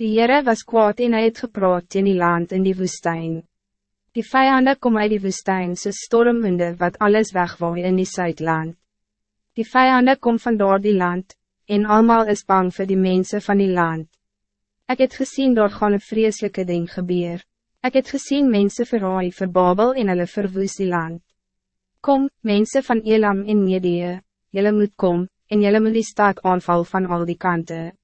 Die Heere was kwaad en hy het gepraat in die land in die woestijn. Die vijanden kom uit die woestijn so stormwinde wat alles wegwaai in die Zuidland. Die vijanden kom vandoor die land, en allemaal is bang voor die mensen van die land. Ik het gezien door gewoon een vreselijke ding gebeur. Ik het gezien mensen verraai vir Babel en hulle verwoes die land. Kom, mensen van Elam en Medee, jullie moet kom, en jullie moet die stad aanval van al die kanten.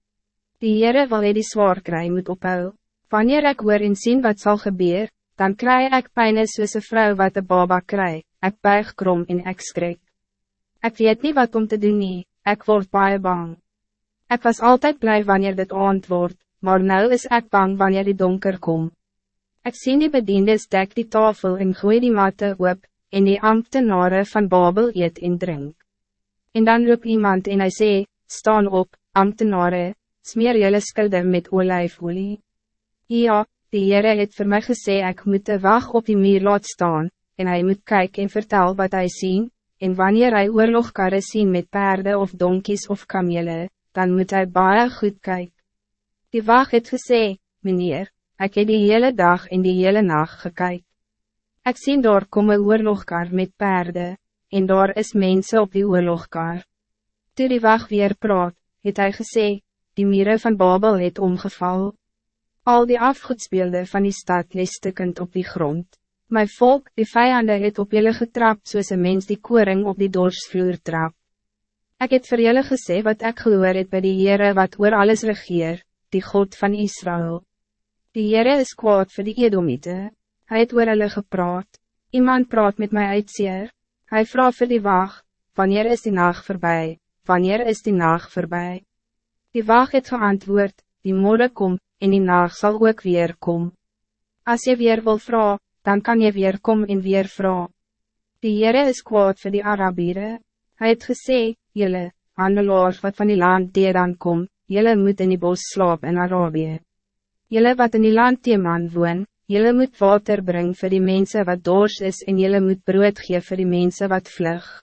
Die Heere wil hy die zwaar kry moet ophou. Wanneer ik hoor en sien wat zal gebeuren, dan krijg ik pijn soos een vrouw wat de baba krijg, ik buig krom en ik skrik. Ik weet niet wat om te doen nie, ik word baie bang. Ik was altijd blij wanneer dit antwoord, maar nou is ik bang wanneer die donker kom. Ik zie die bediendes dek die tafel en gooi die matte op, en die ambtenaren van Babel eet en drink. En dan roep iemand en hij sê, staan op, ambtenaren, smeer jullie skulde met olijfolie. Ja, die Heere het voor mij gesê ek moet de wacht op die muur laat staan, en hij moet kijken en vertel wat hij zien, en wanneer hij oorlogkarre sien met paarden of donkies of kamele, dan moet hij baie goed kijken. Die wacht het gesê, meneer, ik heb die hele dag en die hele nacht gekyk. Ik zie daar kom een oorlogkar met paarden, en daar is mensen op die oorlogkar. Toe die wacht weer praat, het hij gesê, die mieren van Babel het omgeval. Al die afgoedsbeelden van die stad stukkend op die grond. My volk, die vijanden het op jullie getrapt soos een mens die koring op die dorsvloer trap. Ik het vir jullie gesê wat ik gehoor het by die Heere wat oor alles regeer, die God van Israël. Die Heere is kwaad voor die Edomite, hy het oor hulle gepraat. Iemand praat met mij uitseer, hy vraag vir die wacht, wanneer is die nacht voorbij? wanneer is die nacht voorbij? Die wacht het geantwoord, die morgen komt, en die nacht zal ook weer komen. Als je weer wil vragen, dan kan je weer komen en weer vragen. Die Heere is kwaad voor die Arabieren. Hij het gesê, jylle, handelaars wat van die land die dan kom, jylle moet in die bos slaap in Arabië. Jylle wat in die land die man woon, jylle moet water brengen voor die mensen wat doors is en jylle moet brood gee voor die mensen wat vlug.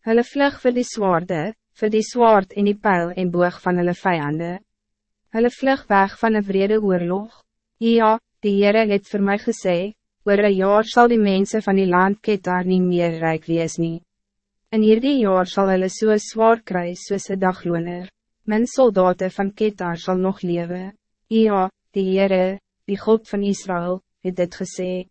Hulle vlug voor die zwaarde, voor die zwaard en die pijl en boog van hulle vijanden. Hulle vlug weg van een vrede oorlog. Ja, die Heere het voor mij gesê, oor een jaar zal die mensen van die land Ketar niet meer rijk wees nie. In hierdie jaar zal hulle so zwaar kry soos een dagloner. Mijn soldaten van Ketar zal nog leven. Ja, die Heere, die God van Israël, het dit gesê.